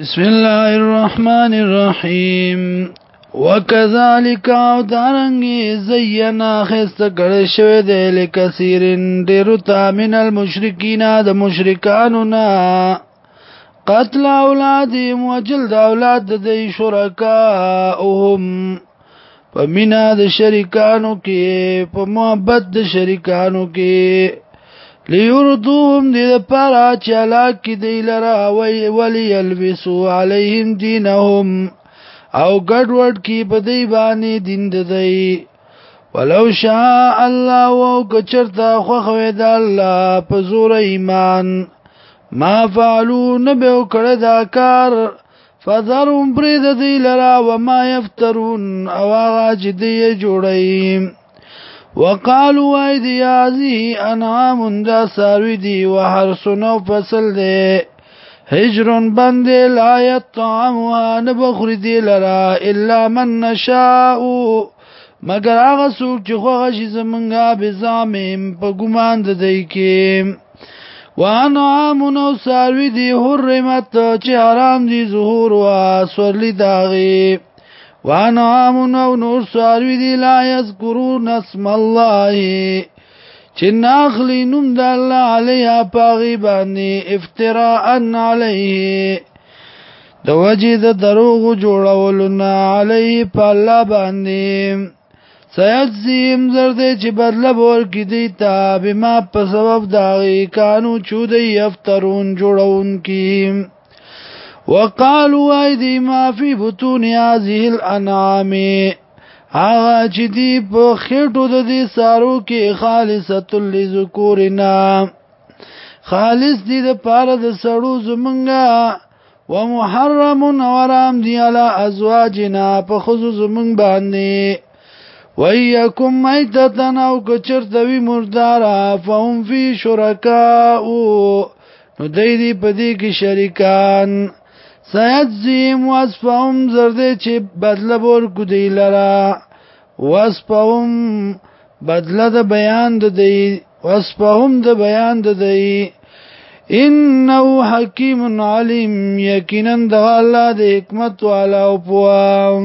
بسم الله الرحمن الرحیم وکذالک او دارنګي زینا خست کړه شوی د لکثیرن ډیرو تامن المشرکین د مشرکانو نا قتل اولادهم وجلد اولاد د شرکاءهم په مینا د شریکانو کې په محبت د شریکانو کې ليردوهم دې لپاره چې هلاک کړي دی لره وی ولي يلبسوا عليهم دينهم او ګډوډ کی په دی باندې دین ددی ولو شاء الله او کچرتا خوخوي د الله په زور ایمان ما فعلوا نبه کړه دا کار فذرهم برید دی لرا وما يفترون او هغه چې دی جوړیم وقالوا اي دي ازي انعام دا ساروي دي وهر سنو فصل دي هجر بند لا يطعم نبخر دي لرا الا من نشاء مگر هغه څوک چې خوغه شي زمونږه به زامیم په ګمان د دی کې وانعامونو ساروي دي حرمت چې حرام دي ظهور وا سورلی داغي وانا امن او نور ساروی دی لا یذکرون اسم الله چې ناخلی نوم د الله علیه پاغي باندې افتراء علیه د وجه د دروغ جوړولنا علی په الله باندې سیجزیم زرده چې بدله بور کی دی تا بما په سبب داغی کانو چودی افترون جوړون کیم وقالوا ايدي ما في بطون هذه الانعام هغه چې دی په خېټو د دې سارو کې خالصت لذکورنا خالص دی د پاره د سړو زمنګا ومحرم ورام دی علی ازواجنا په خزو زمنګ باندې وَيَكُمْ مَيْتَةً أَوْ كَچِرْتَوِي مُرْدَارًا فَهُمْ فِي شُرَكَاءُ نو دای دی په دې کې شریکان سيجزيهم وصفهم زرده چه بدل بور کدی لرا وصفهم بدل د بیان د دی وصفهم د بیان د دی انه حکیم علیم یقینا د الله د حکمت والا او پوام